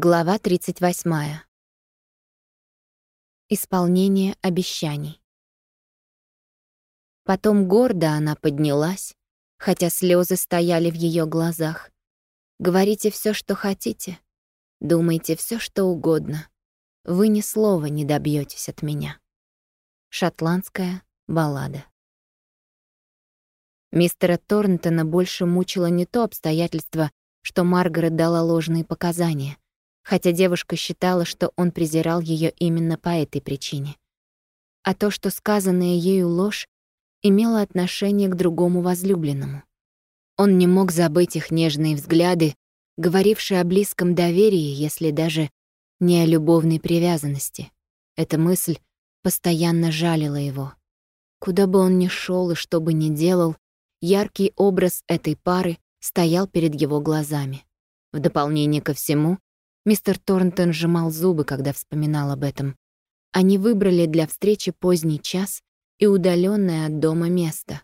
Глава 38. Исполнение обещаний. Потом гордо она поднялась, хотя слезы стояли в ее глазах. Говорите все, что хотите, думайте все, что угодно. Вы ни слова не добьетесь от меня. Шотландская баллада. Мистера Торнтона больше мучило не то обстоятельство, что Маргарет дала ложные показания — хотя девушка считала, что он презирал ее именно по этой причине. А то, что сказанная ею ложь, имела отношение к другому возлюбленному. Он не мог забыть их нежные взгляды, говорившие о близком доверии, если даже не о любовной привязанности. Эта мысль постоянно жалила его. Куда бы он ни шел и что бы ни делал, яркий образ этой пары стоял перед его глазами. В дополнение ко всему, Мистер Торнтон сжимал зубы, когда вспоминал об этом. Они выбрали для встречи поздний час и удаленное от дома место.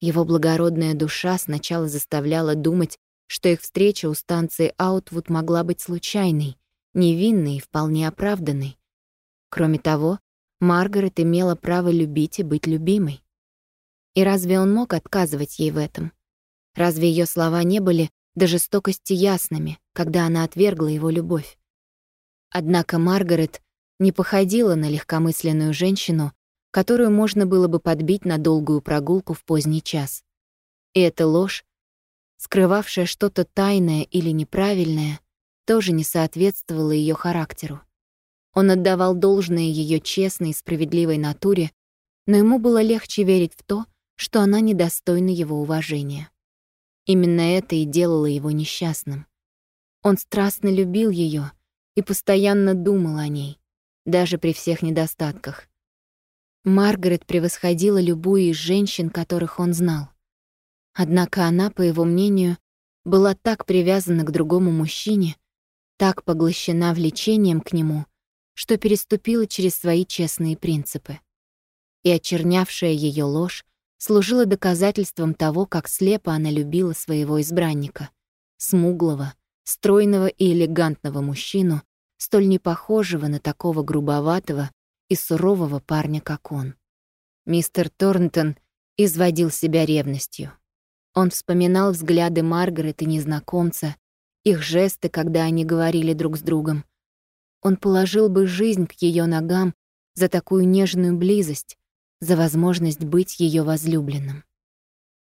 Его благородная душа сначала заставляла думать, что их встреча у станции Аутвуд могла быть случайной, невинной и вполне оправданной. Кроме того, Маргарет имела право любить и быть любимой. И разве он мог отказывать ей в этом? Разве ее слова не были до жестокости ясными, когда она отвергла его любовь. Однако Маргарет не походила на легкомысленную женщину, которую можно было бы подбить на долгую прогулку в поздний час. И эта ложь, скрывавшая что-то тайное или неправильное, тоже не соответствовала ее характеру. Он отдавал должное ее честной и справедливой натуре, но ему было легче верить в то, что она недостойна его уважения. Именно это и делало его несчастным. Он страстно любил ее и постоянно думал о ней, даже при всех недостатках. Маргарет превосходила любую из женщин, которых он знал. Однако она, по его мнению, была так привязана к другому мужчине, так поглощена влечением к нему, что переступила через свои честные принципы. И очернявшая ее ложь служило доказательством того, как слепо она любила своего избранника, смуглого, стройного и элегантного мужчину, столь непохожего на такого грубоватого и сурового парня, как он. Мистер Торнтон изводил себя ревностью. Он вспоминал взгляды Маргарет и незнакомца, их жесты, когда они говорили друг с другом. Он положил бы жизнь к ее ногам за такую нежную близость, за возможность быть ее возлюбленным.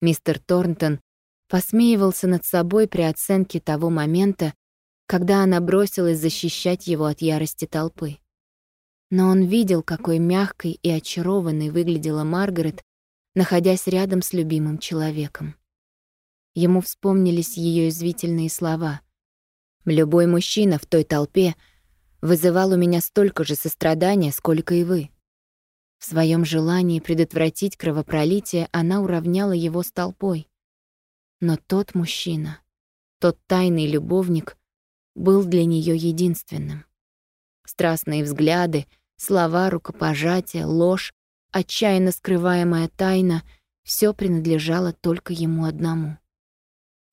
Мистер Торнтон посмеивался над собой при оценке того момента, когда она бросилась защищать его от ярости толпы. Но он видел, какой мягкой и очарованной выглядела Маргарет, находясь рядом с любимым человеком. Ему вспомнились ее извительные слова. «Любой мужчина в той толпе вызывал у меня столько же сострадания, сколько и вы. В своем желании предотвратить кровопролитие она уравняла его с толпой. Но тот мужчина, тот тайный любовник, был для нее единственным. Страстные взгляды, слова, рукопожатия, ложь, отчаянно скрываемая тайна — все принадлежало только ему одному.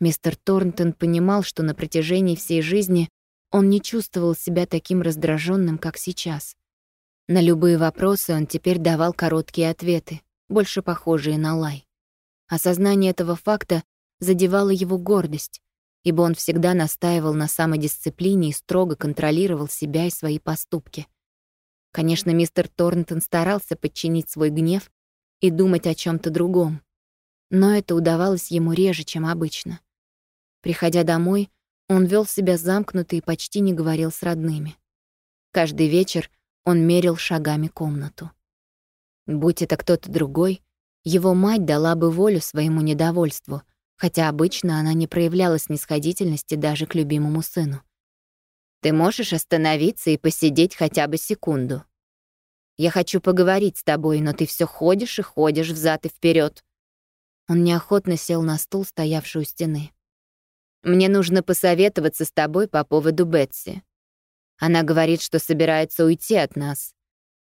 Мистер Торнтон понимал, что на протяжении всей жизни он не чувствовал себя таким раздраженным, как сейчас. На любые вопросы он теперь давал короткие ответы, больше похожие на лай. Осознание этого факта задевало его гордость, ибо он всегда настаивал на самодисциплине и строго контролировал себя и свои поступки. Конечно, мистер Торнтон старался подчинить свой гнев и думать о чем то другом, но это удавалось ему реже, чем обычно. Приходя домой, он вел себя замкнуто и почти не говорил с родными. Каждый вечер — он мерил шагами комнату. Будь это кто-то другой, его мать дала бы волю своему недовольству, хотя обычно она не проявляла снисходительности даже к любимому сыну. «Ты можешь остановиться и посидеть хотя бы секунду? Я хочу поговорить с тобой, но ты все ходишь и ходишь взад и вперед. Он неохотно сел на стул, стоявший у стены. «Мне нужно посоветоваться с тобой по поводу Бетси. Она говорит, что собирается уйти от нас.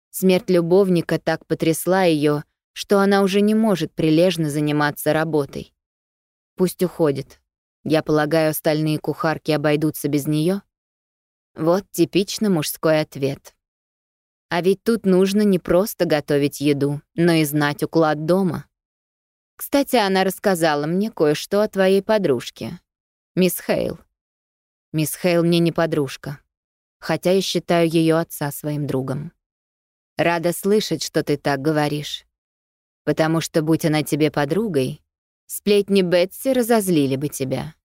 Смерть любовника так потрясла ее, что она уже не может прилежно заниматься работой. Пусть уходит. Я полагаю, остальные кухарки обойдутся без нее. Вот типично мужской ответ. А ведь тут нужно не просто готовить еду, но и знать уклад дома. Кстати, она рассказала мне кое-что о твоей подружке, мисс Хейл. Мисс Хейл мне не подружка, хотя я считаю ее отца своим другом. Рада слышать, что ты так говоришь. Потому что, будь она тебе подругой, сплетни Бетси разозлили бы тебя.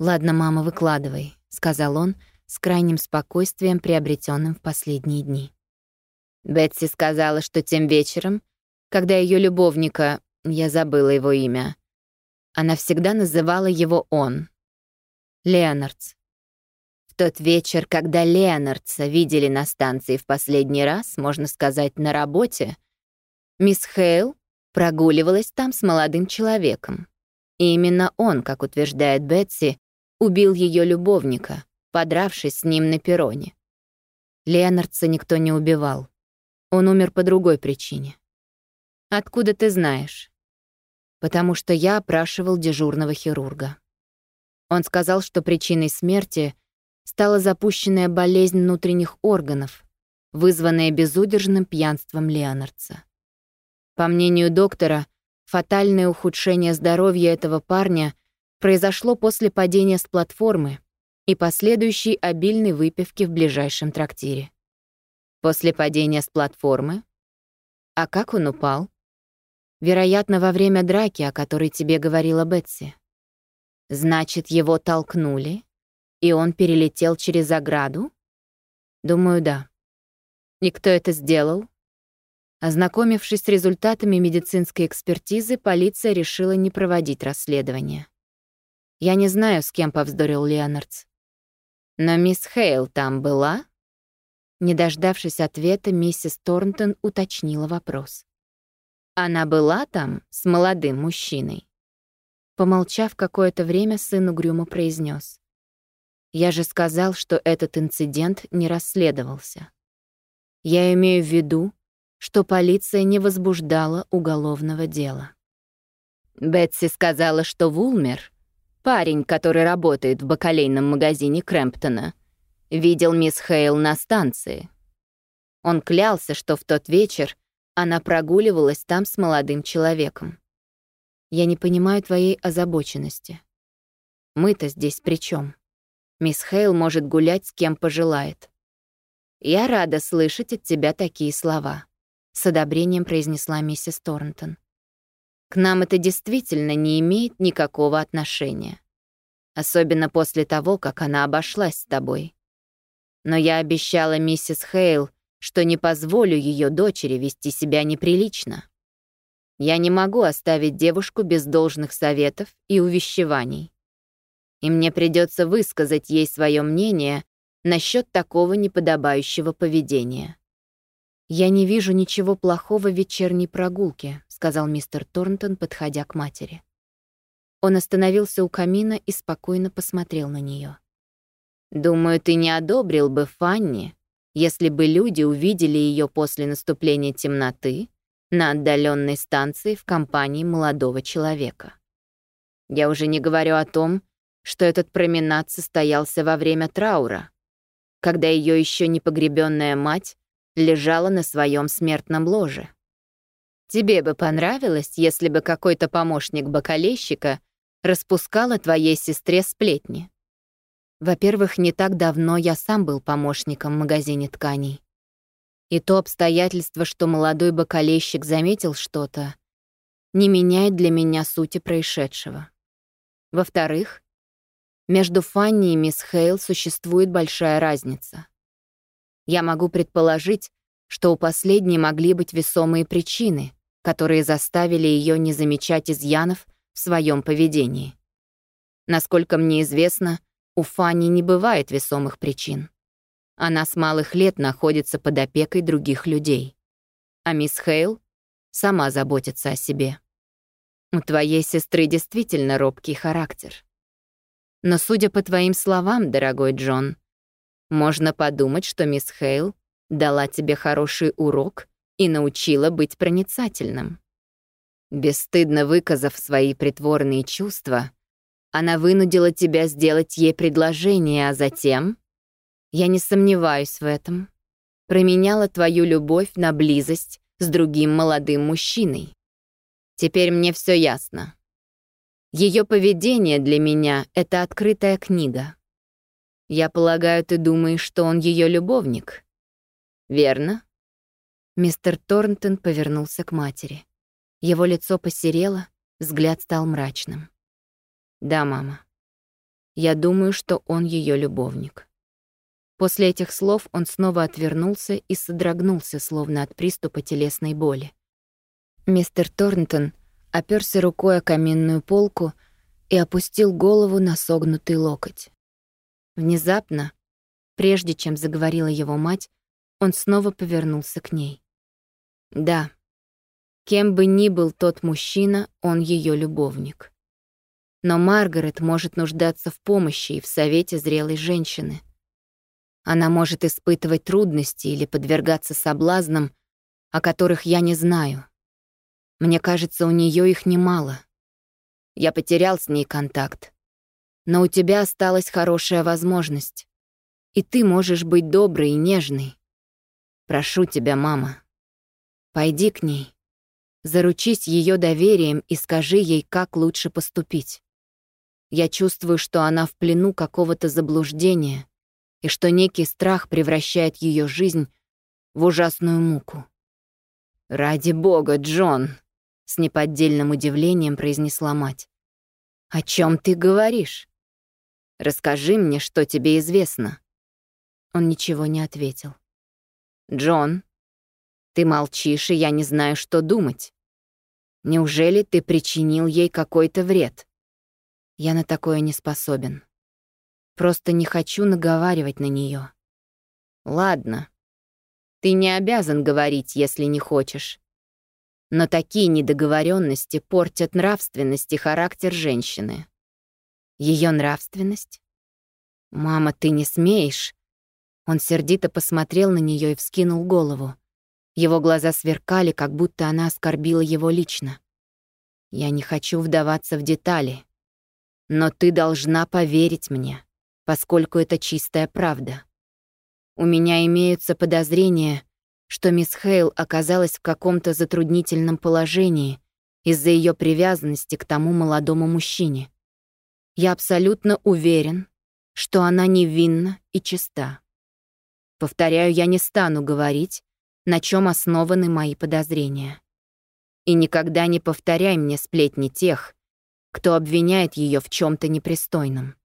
«Ладно, мама, выкладывай», — сказал он с крайним спокойствием, приобретенным в последние дни. Бетси сказала, что тем вечером, когда ее любовника, я забыла его имя, она всегда называла его он. Леонардс. Тот вечер, когда Леонардса видели на станции в последний раз, можно сказать, на работе, мисс Хейл прогуливалась там с молодым человеком. И именно он, как утверждает Бетси, убил ее любовника, подравшись с ним на перроне. Леонардса никто не убивал. Он умер по другой причине. Откуда ты знаешь? Потому что я опрашивал дежурного хирурга. Он сказал, что причиной смерти стала запущенная болезнь внутренних органов, вызванная безудержным пьянством Леонардса. По мнению доктора, фатальное ухудшение здоровья этого парня произошло после падения с платформы и последующей обильной выпивки в ближайшем трактире. После падения с платформы? А как он упал? Вероятно, во время драки, о которой тебе говорила Бетси. Значит, его толкнули, и он перелетел через ограду? Думаю, да. И кто это сделал? Ознакомившись с результатами медицинской экспертизы, полиция решила не проводить расследование. Я не знаю, с кем повздорил Леонардс. Но мисс Хейл там была? Не дождавшись ответа, миссис Торнтон уточнила вопрос. «Она была там с молодым мужчиной?» Помолчав какое-то время, сын угрюмо произнес: «Я же сказал, что этот инцидент не расследовался. Я имею в виду, что полиция не возбуждала уголовного дела». Бетси сказала, что Вулмер, парень, который работает в бакалейном магазине Крэмптона, видел мисс Хейл на станции. Он клялся, что в тот вечер она прогуливалась там с молодым человеком. Я не понимаю твоей озабоченности. Мы-то здесь при чем? Мисс Хейл может гулять с кем пожелает. Я рада слышать от тебя такие слова, с одобрением произнесла миссис Торнтон. К нам это действительно не имеет никакого отношения. Особенно после того, как она обошлась с тобой. Но я обещала миссис Хейл, что не позволю ее дочери вести себя неприлично. Я не могу оставить девушку без должных советов и увещеваний. И мне придется высказать ей свое мнение насчет такого неподобающего поведения. «Я не вижу ничего плохого в вечерней прогулке», — сказал мистер Торнтон, подходя к матери. Он остановился у камина и спокойно посмотрел на нее. Думаю, ты не одобрил бы Фанни, если бы люди увидели ее после наступления темноты на отдаленной станции в компании молодого человека. Я уже не говорю о том, что этот променад состоялся во время траура, когда ее еще не погребенная мать лежала на своем смертном ложе. Тебе бы понравилось, если бы какой-то помощник бокалейщика распускал о твоей сестре сплетни. Во-первых, не так давно я сам был помощником в магазине тканей. И то обстоятельство, что молодой бокалейщик заметил что-то, не меняет для меня сути происшедшего. Во-вторых, между Фанни и мисс Хейл существует большая разница. Я могу предположить, что у последней могли быть весомые причины, которые заставили ее не замечать изъянов в своем поведении. Насколько мне известно, у Фанни не бывает весомых причин. Она с малых лет находится под опекой других людей. А мисс Хейл сама заботится о себе. У твоей сестры действительно робкий характер. Но судя по твоим словам, дорогой Джон, можно подумать, что мисс Хейл дала тебе хороший урок и научила быть проницательным. Бесстыдно выказав свои притворные чувства, она вынудила тебя сделать ей предложение, а затем... Я не сомневаюсь в этом. Променяла твою любовь на близость с другим молодым мужчиной. Теперь мне все ясно. Ее поведение для меня — это открытая книга. Я полагаю, ты думаешь, что он ее любовник. Верно? Мистер Торнтон повернулся к матери. Его лицо посерело, взгляд стал мрачным. Да, мама. Я думаю, что он ее любовник. После этих слов он снова отвернулся и содрогнулся, словно от приступа телесной боли. Мистер Торнтон оперся рукой о каминную полку и опустил голову на согнутый локоть. Внезапно, прежде чем заговорила его мать, он снова повернулся к ней. Да, кем бы ни был тот мужчина, он ее любовник. Но Маргарет может нуждаться в помощи и в совете зрелой женщины. Она может испытывать трудности или подвергаться соблазнам, о которых я не знаю. Мне кажется, у нее их немало. Я потерял с ней контакт. Но у тебя осталась хорошая возможность. И ты можешь быть доброй и нежной. Прошу тебя, мама. Пойди к ней. Заручись ее доверием и скажи ей, как лучше поступить. Я чувствую, что она в плену какого-то заблуждения и что некий страх превращает ее жизнь в ужасную муку. «Ради бога, Джон!» — с неподдельным удивлением произнесла мать. «О чем ты говоришь? Расскажи мне, что тебе известно». Он ничего не ответил. «Джон, ты молчишь, и я не знаю, что думать. Неужели ты причинил ей какой-то вред? Я на такое не способен. Просто не хочу наговаривать на нее. Ладно. Ты не обязан говорить, если не хочешь. Но такие недоговоренности портят нравственность и характер женщины. Ее нравственность? Мама, ты не смеешь. Он сердито посмотрел на нее и вскинул голову. Его глаза сверкали, как будто она оскорбила его лично. «Я не хочу вдаваться в детали, но ты должна поверить мне, поскольку это чистая правда. У меня имеются подозрения, что мисс Хейл оказалась в каком-то затруднительном положении из-за ее привязанности к тому молодому мужчине. Я абсолютно уверен, что она невинна и чиста. Повторяю, я не стану говорить, на чем основаны мои подозрения. И никогда не повторяй мне сплетни тех, кто обвиняет ее в чем то непристойном.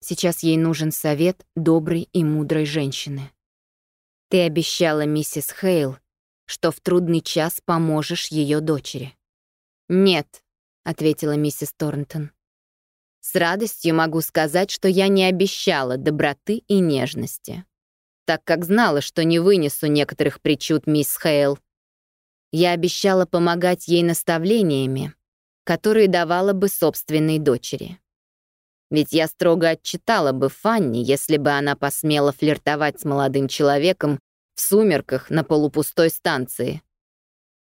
Сейчас ей нужен совет доброй и мудрой женщины. Ты обещала миссис Хейл, что в трудный час поможешь ее дочери. «Нет», — ответила миссис Торнтон. «С радостью могу сказать, что я не обещала доброты и нежности так как знала, что не вынесу некоторых причуд мисс Хейл. Я обещала помогать ей наставлениями, которые давала бы собственной дочери. Ведь я строго отчитала бы Фанни, если бы она посмела флиртовать с молодым человеком в сумерках на полупустой станции.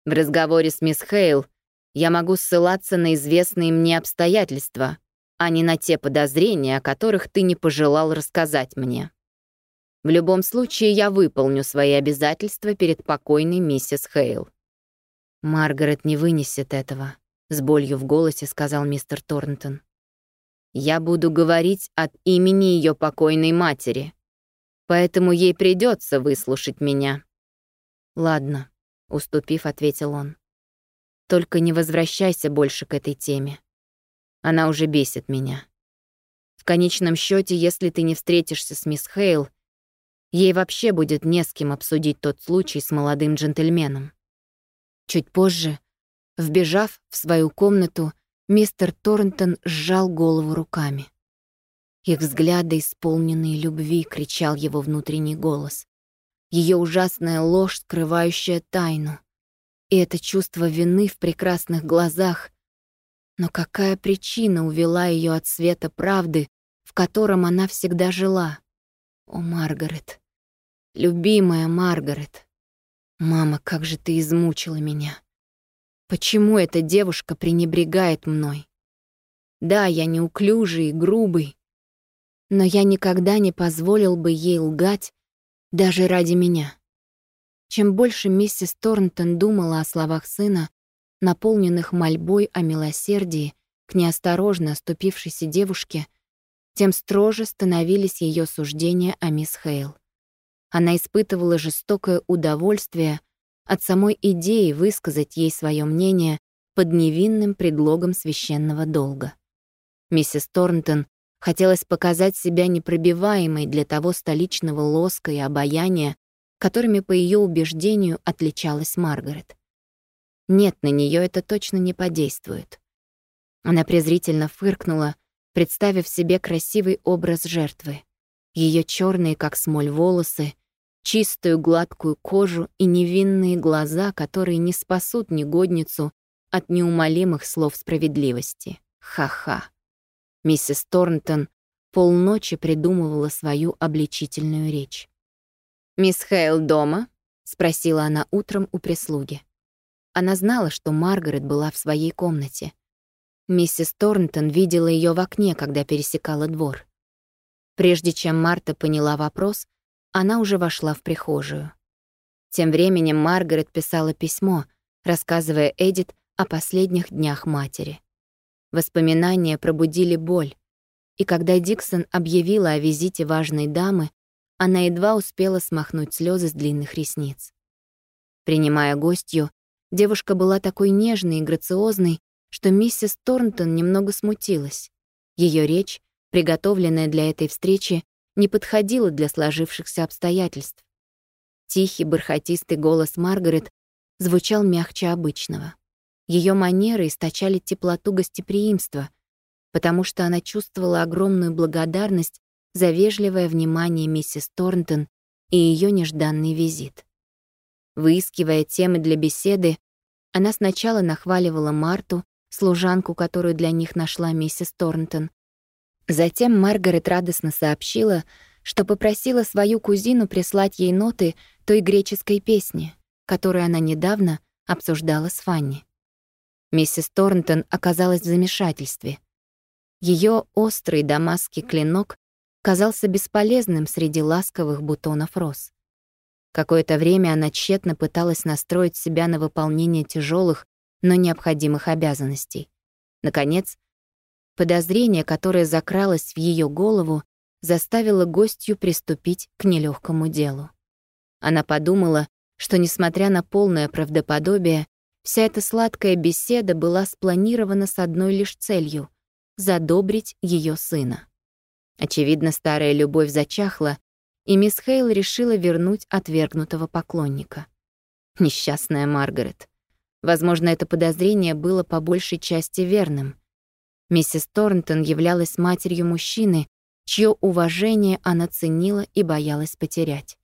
В разговоре с мисс Хейл я могу ссылаться на известные мне обстоятельства, а не на те подозрения, о которых ты не пожелал рассказать мне. В любом случае, я выполню свои обязательства перед покойной миссис Хейл. «Маргарет не вынесет этого», — с болью в голосе сказал мистер Торнтон. «Я буду говорить от имени ее покойной матери, поэтому ей придется выслушать меня». «Ладно», — уступив, ответил он. «Только не возвращайся больше к этой теме. Она уже бесит меня. В конечном счете, если ты не встретишься с мисс Хейл, Ей вообще будет не с кем обсудить тот случай с молодым джентльменом. Чуть позже, вбежав в свою комнату, мистер Торнтон сжал голову руками. Их взгляды, исполненные любви, кричал его внутренний голос. Ее ужасная ложь, скрывающая тайну. И это чувство вины в прекрасных глазах. Но какая причина увела ее от света правды, в котором она всегда жила? О, Маргарет, любимая Маргарет. Мама, как же ты измучила меня. Почему эта девушка пренебрегает мной? Да, я неуклюжий и грубый, Но я никогда не позволил бы ей лгать даже ради меня. Чем больше миссис Торнтон думала о словах сына, наполненных мольбой о милосердии к неосторожно оступившейся девушке, тем строже становились ее суждения о мисс Хейл. Она испытывала жестокое удовольствие от самой идеи высказать ей свое мнение под невинным предлогом священного долга. Миссис Торнтон хотелось показать себя непробиваемой для того столичного лоска и обаяния, которыми, по ее убеждению, отличалась Маргарет. Нет, на нее это точно не подействует. Она презрительно фыркнула, представив себе красивый образ жертвы. Ее черные, как смоль, волосы, чистую гладкую кожу и невинные глаза, которые не спасут негодницу от неумолимых слов справедливости. Ха-ха. Миссис Торнтон полночи придумывала свою обличительную речь. «Мисс Хейл дома?» — спросила она утром у прислуги. Она знала, что Маргарет была в своей комнате. Миссис Торнтон видела ее в окне, когда пересекала двор. Прежде чем Марта поняла вопрос, она уже вошла в прихожую. Тем временем Маргарет писала письмо, рассказывая Эдит о последних днях матери. Воспоминания пробудили боль, и когда Диксон объявила о визите важной дамы, она едва успела смахнуть слезы с длинных ресниц. Принимая гостью, девушка была такой нежной и грациозной, что миссис Торнтон немного смутилась. Ее речь, приготовленная для этой встречи, не подходила для сложившихся обстоятельств. Тихий, бархатистый голос Маргарет звучал мягче обычного. Ее манеры источали теплоту гостеприимства, потому что она чувствовала огромную благодарность за вежливое внимание миссис Торнтон и ее нежданный визит. Выискивая темы для беседы, она сначала нахваливала Марту, служанку, которую для них нашла миссис Торнтон. Затем Маргарет радостно сообщила, что попросила свою кузину прислать ей ноты той греческой песни, которую она недавно обсуждала с Фанни. Миссис Торнтон оказалась в замешательстве. Ее острый дамасский клинок казался бесполезным среди ласковых бутонов роз. Какое-то время она тщетно пыталась настроить себя на выполнение тяжелых, но необходимых обязанностей. Наконец, подозрение, которое закралось в ее голову, заставило гостью приступить к нелегкому делу. Она подумала, что, несмотря на полное правдоподобие, вся эта сладкая беседа была спланирована с одной лишь целью — задобрить ее сына. Очевидно, старая любовь зачахла, и мисс Хейл решила вернуть отвергнутого поклонника. Несчастная Маргарет. Возможно, это подозрение было по большей части верным. Миссис Торнтон являлась матерью мужчины, чье уважение она ценила и боялась потерять.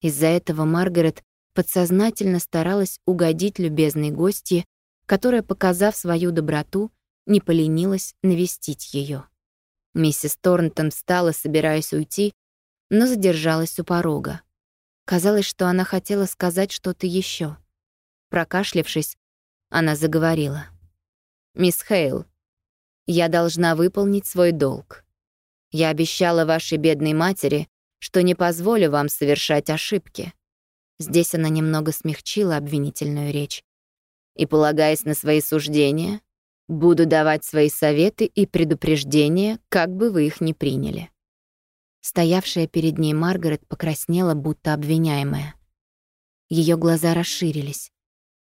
Из-за этого Маргарет подсознательно старалась угодить любезной гостье, которая, показав свою доброту, не поленилась навестить ее. Миссис Торнтон встала, собираясь уйти, но задержалась у порога. Казалось, что она хотела сказать что-то еще. Прокашлявшись, она заговорила. «Мисс Хейл, я должна выполнить свой долг. Я обещала вашей бедной матери, что не позволю вам совершать ошибки». Здесь она немного смягчила обвинительную речь. «И, полагаясь на свои суждения, Буду давать свои советы и предупреждения, как бы вы их ни приняли». Стоявшая перед ней Маргарет покраснела, будто обвиняемая. Ее глаза расширились.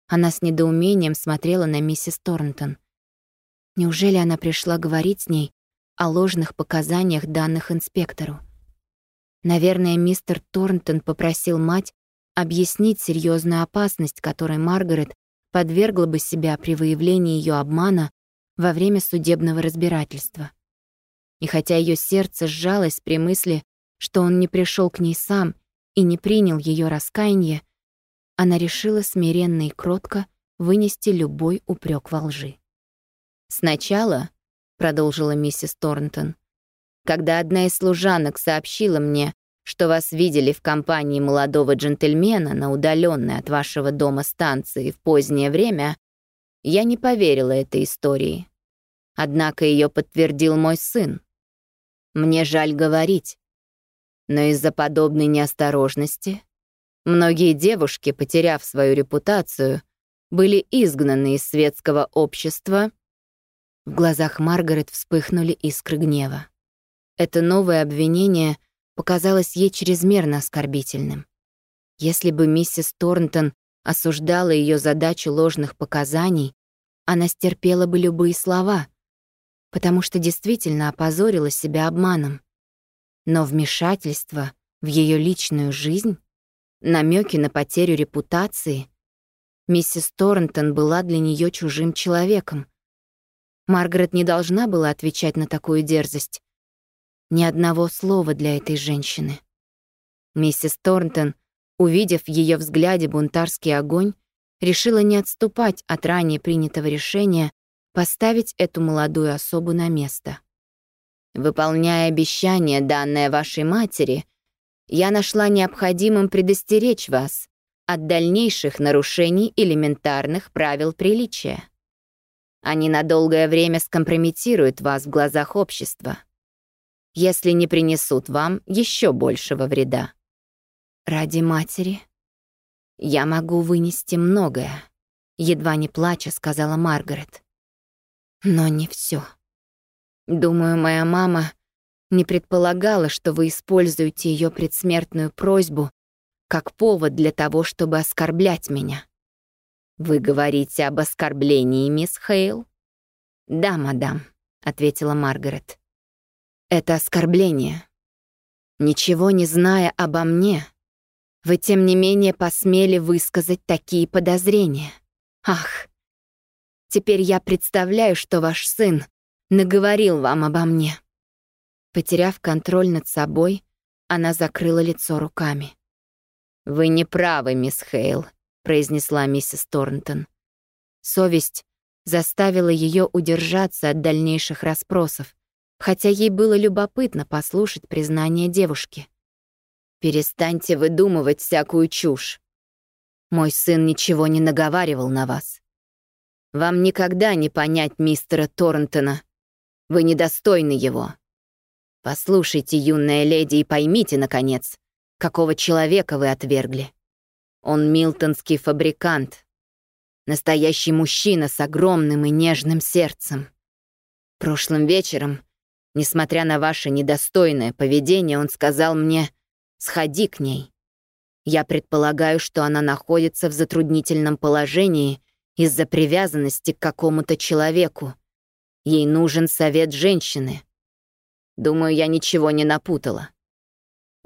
Она с недоумением смотрела на миссис Торнтон. Неужели она пришла говорить с ней о ложных показаниях, данных инспектору? Наверное, мистер Торнтон попросил мать объяснить серьезную опасность, которой Маргарет подвергла бы себя при выявлении ее обмана во время судебного разбирательства. И хотя ее сердце сжалось при мысли, что он не пришел к ней сам и не принял ее раскаяние, она решила смиренно и кротко вынести любой упрек во лжи. «Сначала», — продолжила миссис Торнтон, «когда одна из служанок сообщила мне, что вас видели в компании молодого джентльмена на удаленной от вашего дома станции в позднее время, я не поверила этой истории. Однако ее подтвердил мой сын. Мне жаль говорить, но из-за подобной неосторожности многие девушки, потеряв свою репутацию, были изгнаны из светского общества. В глазах Маргарет вспыхнули искры гнева. Это новое обвинение показалось ей чрезмерно оскорбительным. Если бы миссис Торнтон осуждала ее задачу ложных показаний, она стерпела бы любые слова, потому что действительно опозорила себя обманом. Но вмешательство в ее личную жизнь, намеки на потерю репутации, миссис Торнтон была для нее чужим человеком. Маргарет не должна была отвечать на такую дерзость. Ни одного слова для этой женщины. Миссис Торнтон — Увидев в ее взгляде бунтарский огонь, решила не отступать от ранее принятого решения поставить эту молодую особу на место. Выполняя обещание, данное вашей матери, я нашла необходимым предостеречь вас от дальнейших нарушений элементарных правил приличия. Они на долгое время скомпрометируют вас в глазах общества, если не принесут вам еще большего вреда. Ради матери я могу вынести многое, едва не плача, сказала Маргарет. Но не все. Думаю, моя мама не предполагала, что вы используете ее предсмертную просьбу как повод для того, чтобы оскорблять меня. Вы говорите об оскорблении, мисс Хейл? Да, мадам, ответила Маргарет. Это оскорбление. Ничего не зная обо мне, вы, тем не менее, посмели высказать такие подозрения. Ах, теперь я представляю, что ваш сын наговорил вам обо мне». Потеряв контроль над собой, она закрыла лицо руками. «Вы не правы, мисс Хейл», — произнесла миссис Торнтон. Совесть заставила ее удержаться от дальнейших расспросов, хотя ей было любопытно послушать признание девушки. Перестаньте выдумывать всякую чушь. Мой сын ничего не наговаривал на вас. Вам никогда не понять мистера Торнтона. Вы недостойны его. Послушайте, юная леди, и поймите, наконец, какого человека вы отвергли. Он милтонский фабрикант. Настоящий мужчина с огромным и нежным сердцем. Прошлым вечером, несмотря на ваше недостойное поведение, он сказал мне, Сходи к ней. Я предполагаю, что она находится в затруднительном положении из-за привязанности к какому-то человеку. Ей нужен совет женщины. Думаю, я ничего не напутала.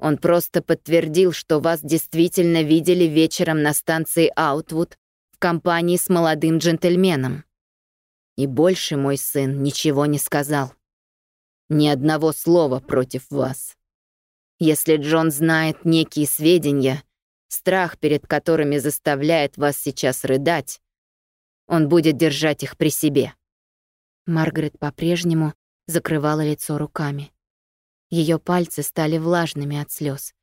Он просто подтвердил, что вас действительно видели вечером на станции Аутвуд в компании с молодым джентльменом. И больше мой сын ничего не сказал. Ни одного слова против вас. Если Джон знает некие сведения, страх перед которыми заставляет вас сейчас рыдать, он будет держать их при себе». Маргарет по-прежнему закрывала лицо руками. Ее пальцы стали влажными от слез.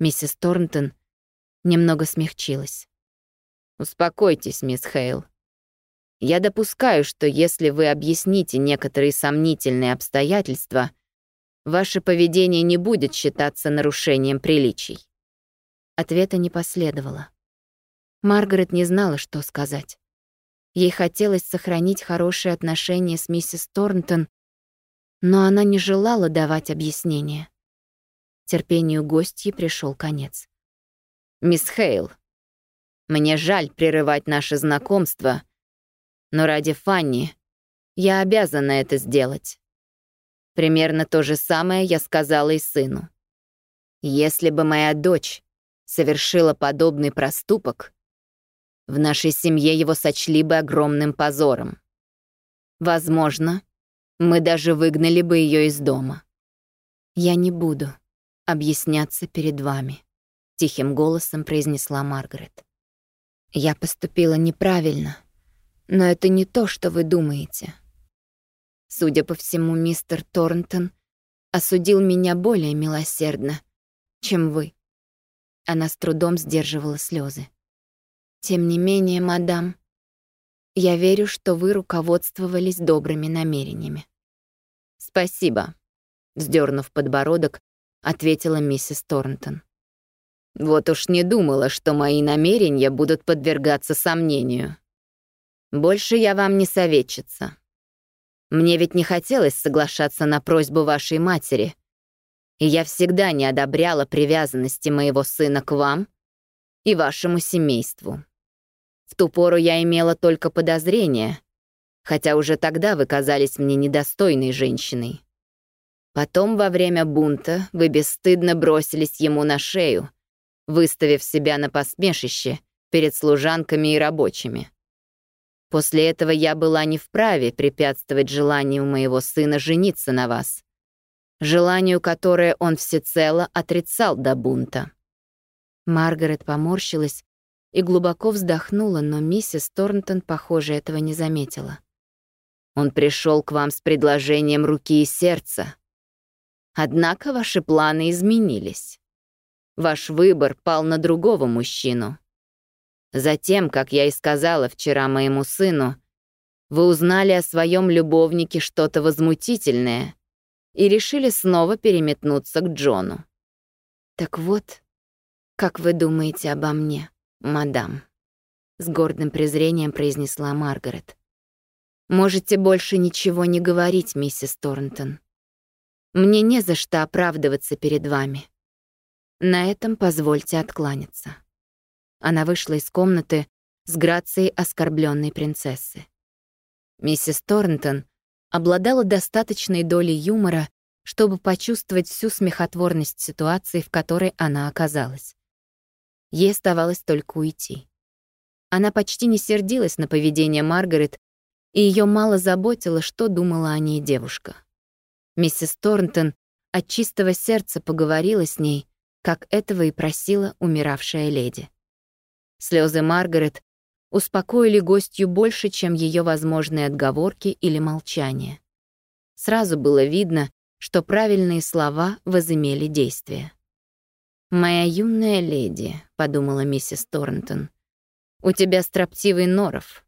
Миссис Торнтон немного смягчилась. «Успокойтесь, мисс Хейл. Я допускаю, что если вы объясните некоторые сомнительные обстоятельства, Ваше поведение не будет считаться нарушением приличий». Ответа не последовало. Маргарет не знала, что сказать. Ей хотелось сохранить хорошие отношения с миссис Торнтон, но она не желала давать объяснения. Терпению гостьи пришел конец. «Мисс Хейл, мне жаль прерывать наше знакомство, но ради Фанни я обязана это сделать. Примерно то же самое я сказала и сыну. Если бы моя дочь совершила подобный проступок, в нашей семье его сочли бы огромным позором. Возможно, мы даже выгнали бы ее из дома. «Я не буду объясняться перед вами», — тихим голосом произнесла Маргарет. «Я поступила неправильно, но это не то, что вы думаете. Судя по всему, мистер Торнтон осудил меня более милосердно, чем вы. Она с трудом сдерживала слезы. Тем не менее, мадам, я верю, что вы руководствовались добрыми намерениями. Спасибо. Сдернув подбородок, ответила миссис Торнтон. Вот уж не думала, что мои намерения будут подвергаться сомнению. Больше я вам не советчица. Мне ведь не хотелось соглашаться на просьбу вашей матери, и я всегда не одобряла привязанности моего сына к вам и вашему семейству. В ту пору я имела только подозрения, хотя уже тогда вы казались мне недостойной женщиной. Потом, во время бунта, вы бесстыдно бросились ему на шею, выставив себя на посмешище перед служанками и рабочими. После этого я была не вправе препятствовать желанию моего сына жениться на вас, желанию, которое он всецело отрицал до бунта. Маргарет поморщилась и глубоко вздохнула, но миссис Торнтон, похоже, этого не заметила. Он пришел к вам с предложением руки и сердца. Однако ваши планы изменились. Ваш выбор пал на другого мужчину. Затем, как я и сказала вчера моему сыну, вы узнали о своем любовнике что-то возмутительное и решили снова переметнуться к Джону. «Так вот, как вы думаете обо мне, мадам?» С гордым презрением произнесла Маргарет. «Можете больше ничего не говорить, миссис Торнтон. Мне не за что оправдываться перед вами. На этом позвольте откланяться». Она вышла из комнаты с грацией оскорбленной принцессы. Миссис Торнтон обладала достаточной долей юмора, чтобы почувствовать всю смехотворность ситуации, в которой она оказалась. Ей оставалось только уйти. Она почти не сердилась на поведение Маргарет, и ее мало заботило, что думала о ней девушка. Миссис Торнтон от чистого сердца поговорила с ней, как этого и просила умиравшая леди. Слезы Маргарет успокоили гостью больше, чем ее возможные отговорки или молчание. Сразу было видно, что правильные слова возымели действие. «Моя юная леди», — подумала миссис Торнтон, — «у тебя строптивый норов.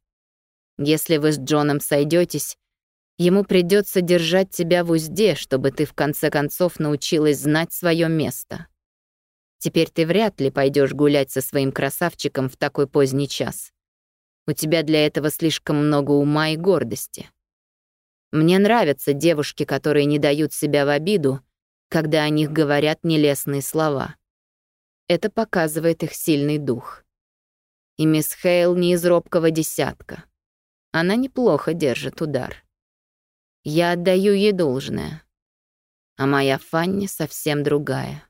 Если вы с Джоном сойдетесь, ему придется держать тебя в узде, чтобы ты в конце концов научилась знать свое место. Теперь ты вряд ли пойдешь гулять со своим красавчиком в такой поздний час. У тебя для этого слишком много ума и гордости. Мне нравятся девушки, которые не дают себя в обиду, когда о них говорят нелестные слова. Это показывает их сильный дух. И мисс Хейл не из робкого десятка. Она неплохо держит удар. Я отдаю ей должное. А моя Фанни совсем другая.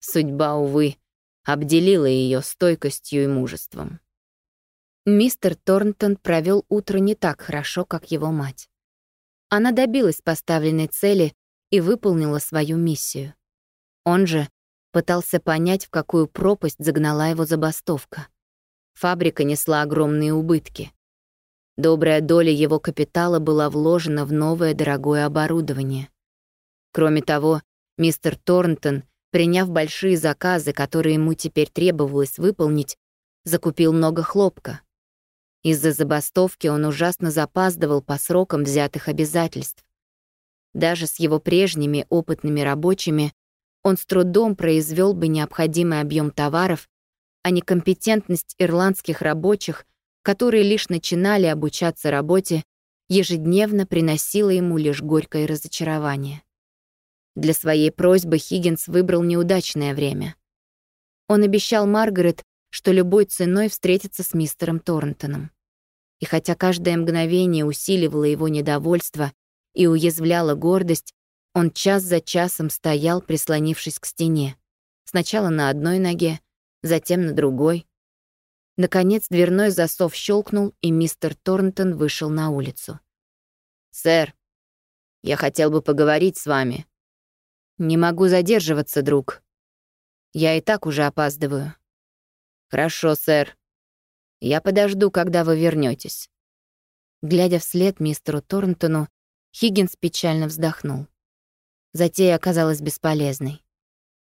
Судьба, увы, обделила ее стойкостью и мужеством. Мистер Торнтон провел утро не так хорошо, как его мать. Она добилась поставленной цели и выполнила свою миссию. Он же пытался понять, в какую пропасть загнала его забастовка. Фабрика несла огромные убытки. Добрая доля его капитала была вложена в новое дорогое оборудование. Кроме того, мистер Торнтон, приняв большие заказы, которые ему теперь требовалось выполнить, закупил много хлопка. Из-за забастовки он ужасно запаздывал по срокам взятых обязательств. Даже с его прежними опытными рабочими он с трудом произвел бы необходимый объем товаров, а некомпетентность ирландских рабочих, которые лишь начинали обучаться работе, ежедневно приносила ему лишь горькое разочарование. Для своей просьбы Хиггинс выбрал неудачное время. Он обещал Маргарет, что любой ценой встретится с мистером Торнтоном. И хотя каждое мгновение усиливало его недовольство и уязвляло гордость, он час за часом стоял, прислонившись к стене. Сначала на одной ноге, затем на другой. Наконец дверной засов щелкнул, и мистер Торнтон вышел на улицу. «Сэр, я хотел бы поговорить с вами». «Не могу задерживаться, друг. Я и так уже опаздываю». «Хорошо, сэр. Я подожду, когда вы вернетесь. Глядя вслед мистеру Торнтону, Хиггинс печально вздохнул. Затея оказалась бесполезной.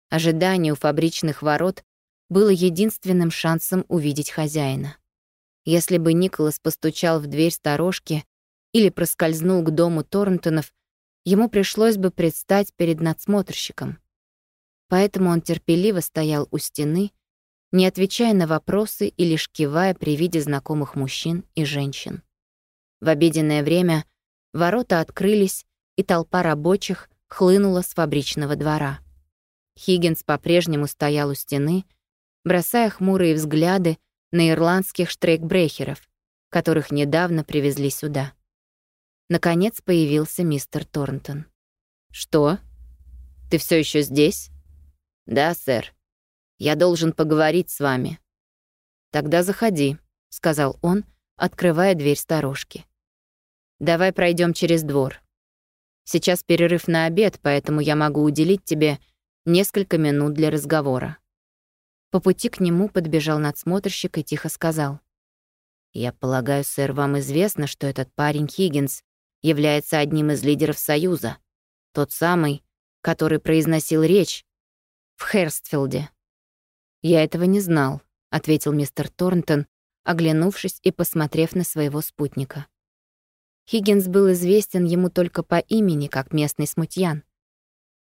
Ожидание у фабричных ворот было единственным шансом увидеть хозяина. Если бы Николас постучал в дверь сторожки или проскользнул к дому Торнтонов, ему пришлось бы предстать перед надсмотрщиком. Поэтому он терпеливо стоял у стены, не отвечая на вопросы и лишь кивая при виде знакомых мужчин и женщин. В обеденное время ворота открылись, и толпа рабочих хлынула с фабричного двора. Хиггинс по-прежнему стоял у стены, бросая хмурые взгляды на ирландских штрейкбрехеров, которых недавно привезли сюда. Наконец появился мистер Торнтон. «Что? Ты все еще здесь?» «Да, сэр. Я должен поговорить с вами». «Тогда заходи», — сказал он, открывая дверь сторожки. «Давай пройдем через двор. Сейчас перерыв на обед, поэтому я могу уделить тебе несколько минут для разговора». По пути к нему подбежал надсмотрщик и тихо сказал. «Я полагаю, сэр, вам известно, что этот парень Хиггинс является одним из лидеров Союза. Тот самый, который произносил речь в Херстфилде. «Я этого не знал», — ответил мистер Торнтон, оглянувшись и посмотрев на своего спутника. Хиггинс был известен ему только по имени, как местный смутьян.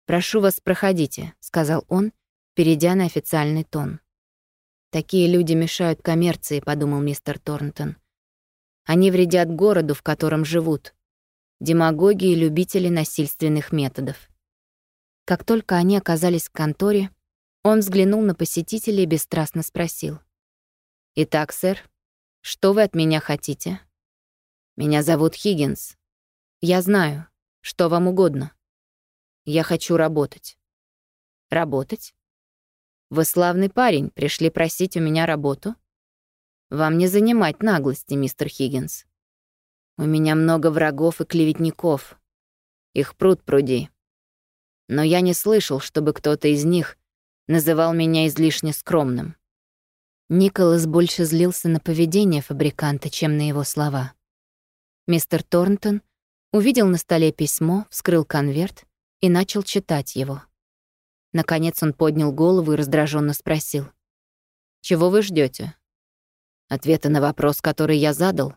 «Прошу вас, проходите», — сказал он, перейдя на официальный тон. «Такие люди мешают коммерции», — подумал мистер Торнтон. «Они вредят городу, в котором живут. Демагоги и любители насильственных методов». Как только они оказались в конторе, он взглянул на посетителя и бесстрастно спросил. «Итак, сэр, что вы от меня хотите?» «Меня зовут Хиггинс. Я знаю, что вам угодно. Я хочу работать». «Работать? Вы славный парень, пришли просить у меня работу?» «Вам не занимать наглости, мистер Хиггинс. У меня много врагов и клеветников. Их пруд пруди но я не слышал, чтобы кто-то из них называл меня излишне скромным. Николас больше злился на поведение фабриканта, чем на его слова. Мистер Торнтон увидел на столе письмо, вскрыл конверт и начал читать его. Наконец он поднял голову и раздраженно спросил. «Чего вы ждете? Ответа на вопрос, который я задал?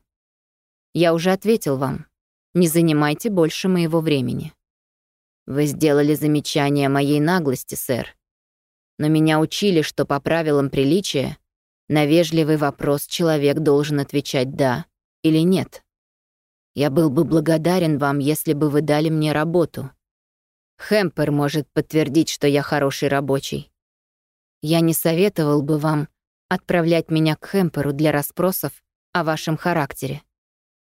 Я уже ответил вам. Не занимайте больше моего времени. Вы сделали замечание моей наглости, сэр. Но меня учили, что по правилам приличия на вежливый вопрос человек должен отвечать «да» или «нет». Я был бы благодарен вам, если бы вы дали мне работу. Хэмпер может подтвердить, что я хороший рабочий. Я не советовал бы вам отправлять меня к Хэмперу для расспросов о вашем характере.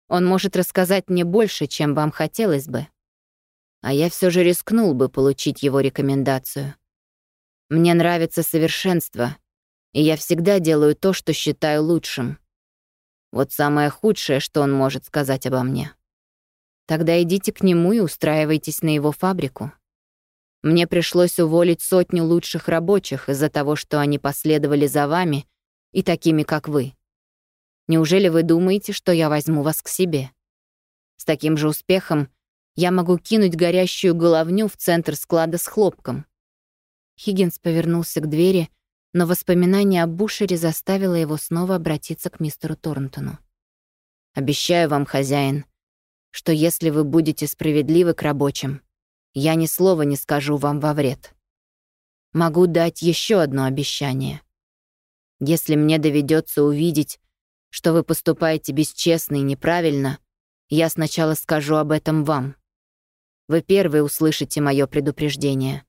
Он может рассказать мне больше, чем вам хотелось бы а я все же рискнул бы получить его рекомендацию. Мне нравится совершенство, и я всегда делаю то, что считаю лучшим. Вот самое худшее, что он может сказать обо мне. Тогда идите к нему и устраивайтесь на его фабрику. Мне пришлось уволить сотню лучших рабочих из-за того, что они последовали за вами и такими, как вы. Неужели вы думаете, что я возьму вас к себе? С таким же успехом я могу кинуть горящую головню в центр склада с хлопком. Хиггинс повернулся к двери, но воспоминание о Бушере заставило его снова обратиться к мистеру Торнтону. «Обещаю вам, хозяин, что если вы будете справедливы к рабочим, я ни слова не скажу вам во вред. Могу дать еще одно обещание. Если мне доведется увидеть, что вы поступаете бесчестно и неправильно, я сначала скажу об этом вам. Вы первые услышите мое предупреждение.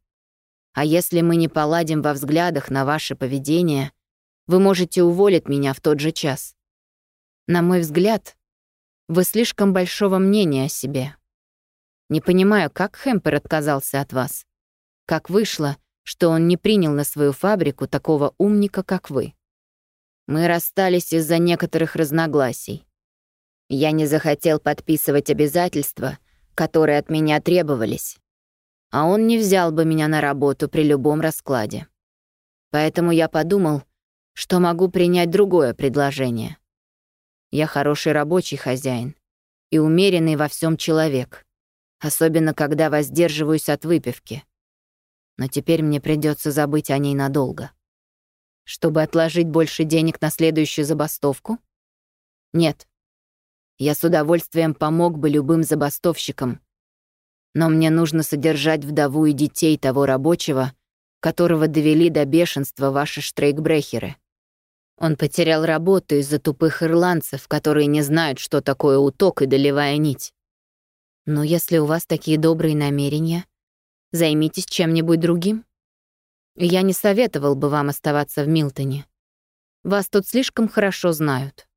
А если мы не поладим во взглядах на ваше поведение, вы можете уволить меня в тот же час. На мой взгляд, вы слишком большого мнения о себе. Не понимаю, как Хэмпер отказался от вас. Как вышло, что он не принял на свою фабрику такого умника, как вы. Мы расстались из-за некоторых разногласий. Я не захотел подписывать обязательства, которые от меня требовались. А он не взял бы меня на работу при любом раскладе. Поэтому я подумал, что могу принять другое предложение. Я хороший рабочий хозяин и умеренный во всем человек, особенно когда воздерживаюсь от выпивки. Но теперь мне придется забыть о ней надолго. Чтобы отложить больше денег на следующую забастовку? Нет, я с удовольствием помог бы любым забастовщикам. Но мне нужно содержать вдову и детей того рабочего, которого довели до бешенства ваши штрейкбрехеры. Он потерял работу из-за тупых ирландцев, которые не знают, что такое уток и долевая нить. Но если у вас такие добрые намерения, займитесь чем-нибудь другим. Я не советовал бы вам оставаться в Милтоне. Вас тут слишком хорошо знают.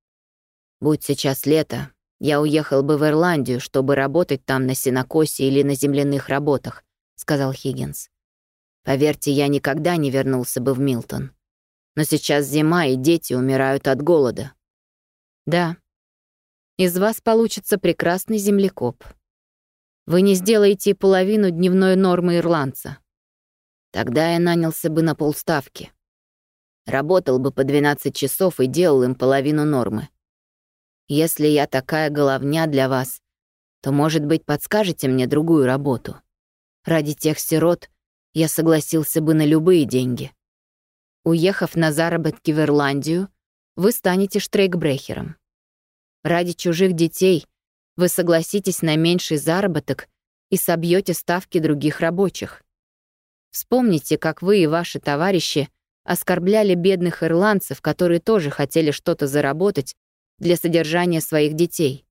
Будь сейчас лето, я уехал бы в Ирландию, чтобы работать там на сенокосе или на земляных работах, сказал Хиггинс. Поверьте, я никогда не вернулся бы в Милтон. Но сейчас зима, и дети умирают от голода. Да. Из вас получится прекрасный землекоп. Вы не сделаете половину дневной нормы ирландца. Тогда я нанялся бы на полставки. Работал бы по 12 часов и делал им половину нормы. Если я такая головня для вас, то, может быть, подскажете мне другую работу. Ради тех сирот я согласился бы на любые деньги. Уехав на заработки в Ирландию, вы станете штрейкбрехером. Ради чужих детей вы согласитесь на меньший заработок и собьете ставки других рабочих. Вспомните, как вы и ваши товарищи оскорбляли бедных ирландцев, которые тоже хотели что-то заработать для содержания своих детей.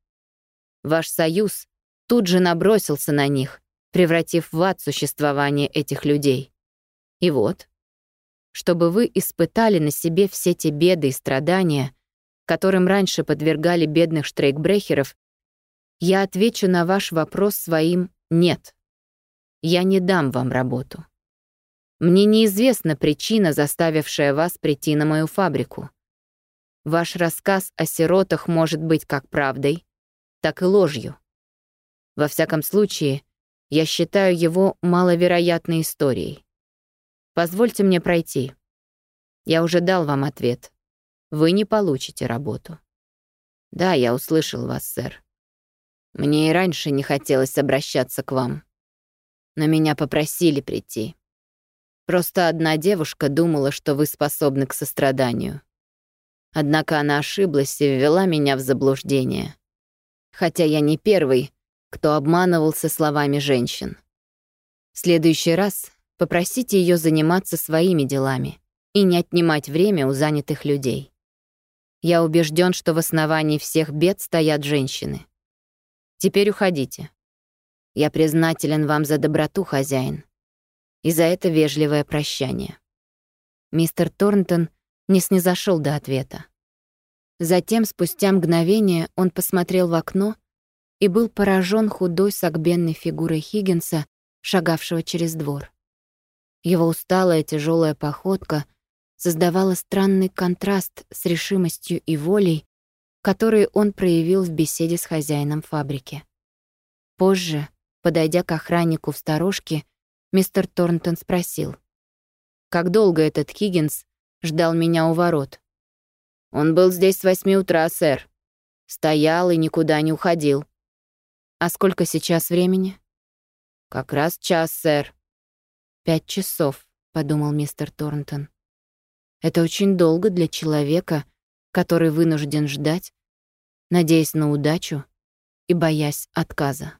Ваш союз тут же набросился на них, превратив в ад существование этих людей. И вот, чтобы вы испытали на себе все те беды и страдания, которым раньше подвергали бедных штрейкбрехеров, я отвечу на ваш вопрос своим «нет». Я не дам вам работу. Мне неизвестна причина, заставившая вас прийти на мою фабрику. Ваш рассказ о сиротах может быть как правдой, так и ложью. Во всяком случае, я считаю его маловероятной историей. Позвольте мне пройти. Я уже дал вам ответ. Вы не получите работу. Да, я услышал вас, сэр. Мне и раньше не хотелось обращаться к вам. Но меня попросили прийти. Просто одна девушка думала, что вы способны к состраданию. Однако она ошиблась и ввела меня в заблуждение. Хотя я не первый, кто обманывался словами женщин. В следующий раз Попросите ее заниматься своими делами и не отнимать время у занятых людей. Я убежден, что в основании всех бед стоят женщины. Теперь уходите. Я признателен вам за доброту, хозяин, и за это вежливое прощание. Мистер Торнтон не снизошел до ответа. Затем, спустя мгновение, он посмотрел в окно и был поражен худой согбенной фигурой Хиггинса, шагавшего через двор. Его усталая тяжелая походка создавала странный контраст с решимостью и волей, которые он проявил в беседе с хозяином фабрики. Позже, подойдя к охраннику в сторожке, мистер Торнтон спросил, «Как долго этот Хиггинс ждал меня у ворот?» «Он был здесь с восьми утра, сэр. Стоял и никуда не уходил». «А сколько сейчас времени?» «Как раз час, сэр». «Пять часов», — подумал мистер Торнтон. «Это очень долго для человека, который вынужден ждать, надеясь на удачу и боясь отказа».